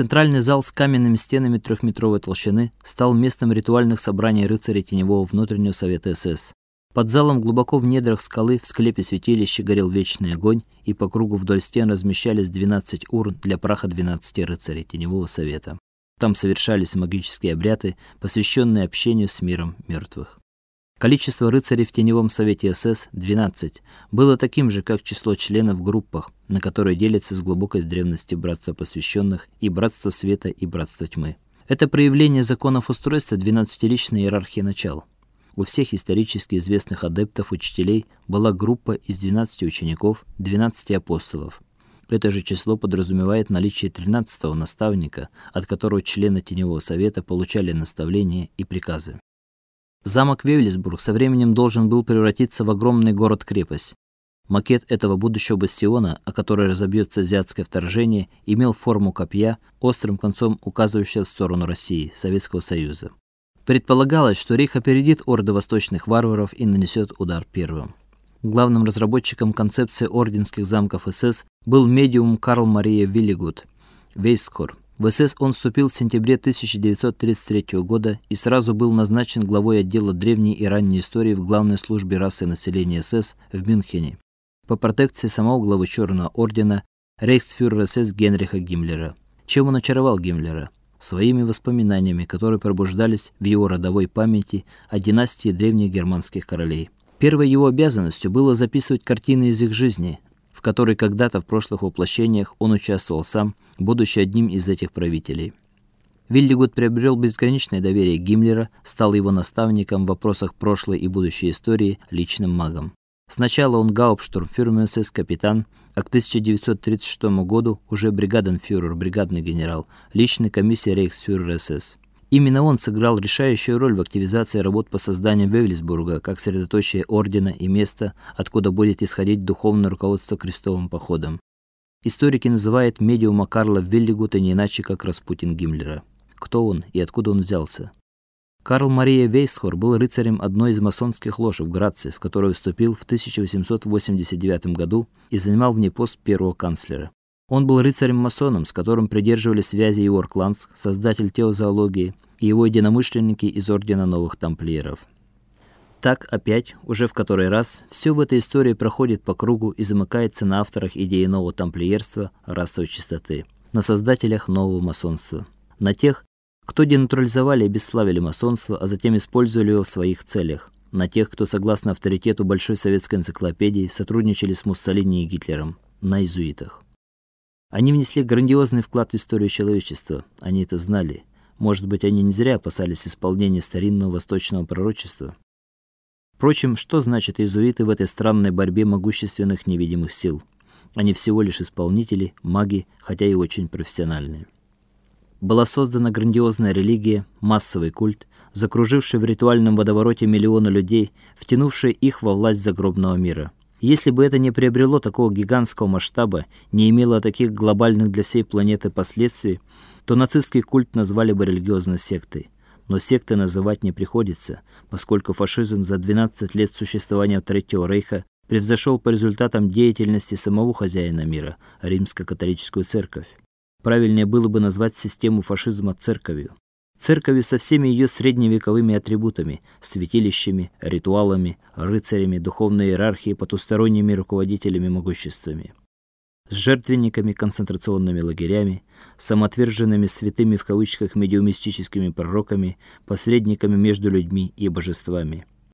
Центральный зал с каменными стенами трехметровой толщины стал местом ритуальных собраний рыцарей Теневого внутреннего совета СС. Под залом глубоко в недрах скалы в склепе святилища горел вечный огонь, и по кругу вдоль стен размещались 12 урн для праха 12 рыцарей Теневого совета. Там совершались магические обряды, посвященные общению с миром мертвых. Количество рыцарей в Теневом совете СС 12 было таким же, как число членов в группах, на которые делятся с глубокой древности братство посвященных и братство света и братство тьмы. Это проявление законов устройства двенадцатиличной иерархии начал. У всех исторически известных адептов учителей была группа из 12 учеников, 12 апостолов. Это же число подразумевает наличие 13-го наставника, от которого члены Теневого совета получали наставления и приказы. Замок Вевельсбург со временем должен был превратиться в огромный город-крепость. Макет этого будущего бастиона, о который разобьется азиатское вторжение, имел форму копья, острым концом указывающего в сторону России, Советского Союза. Предполагалось, что Рейх опередит орды восточных варваров и нанесет удар первым. Главным разработчиком концепции орденских замков СС был медиум Карл Мария Виллигут, Вейскор. В СС он вступил в сентябре 1933 года и сразу был назначен главой отдела древней и ранней истории в главной службе расы населения СС в Мюнхене по протекции самого главы Черного ордена рейхсфюрера СС Генриха Гиммлера. Чем он очаровал Гиммлера? своими воспоминаниями, которые пробуждались в его родовой памяти о династии древних германских королей. Первой его обязанностью было записывать картины из их жизни, в которой когда-то в прошлых воплощениях он участвовал сам, будучи одним из этих правителей. Вильдегуд приобрел безграничное доверие Гиммлера, стал его наставником в вопросах прошлой и будущей истории, личным магом. Сначала он гауптштурмфюрер СС капитан, а к 1936 году уже бригаденфюрер, бригадный генерал, личной комиссии рейхсфюрера СС. Именно он сыграл решающую роль в активизации работ по созданию Вевельсбурга как средоточия ордена и места, откуда будет исходить духовное руководство крестовым походом. Историки называют медиума Карла Виллигута не иначе как Распутин Гиммлера. Кто он и откуда он взялся? Карл Мария Вейсхор был рыцарем одной из масонских лож в Граце, в которую вступил в 1889 году и занимал в ней пост первого канцлера. Он был рыцарем-масоном, с которым придерживались связи Иор Кланц, создатель теозоологии, и его единомышленники из ордена новых тамплиеров. Так опять, уже в который раз, все в этой истории проходит по кругу и замыкается на авторах идеи нового тамплиерства расовой чистоты, на создателях нового масонства, на тех, кто денатурализовали и обесславили масонство, а затем использовали его в своих целях, на тех, кто согласно авторитету большой советской энциклопедии сотрудничали с Муссолини и Гитлером, на иезуитах. Они внесли грандиозный вклад в историю человечества. Они это знали. Может быть, они не зря опасались исполнения старинного восточного пророчества. Впрочем, что значит иезуиты в этой странной борьбе могущественных невидимых сил? Они всего лишь исполнители, маги, хотя и очень профессиональные была создана грандиозная религия, массовый культ, закруживший в ритуальном водовороте миллионы людей, втянувший их во власть загробного мира. Если бы это не приобрело такого гигантского масштаба, не имело таких глобальных для всей планеты последствий, то нацистский культ назвали бы религиозной сектой. Но секты называть не приходится, поскольку фашизм за 12 лет существования Третьего рейха превзошел по результатам деятельности самого хозяина мира, римско-католическую церковь. Правильнее было бы назвать систему фашизма церковью. Церковью со всеми ее средневековыми атрибутами: святилищами, ритуалами, рыцарями, духовной иерархией, потусторонними руководителями могуществами. С жертвенниками, концентрационными лагерями, самоотверженными святыми в кавычках медиумистическими пророками, посредниками между людьми и божествами.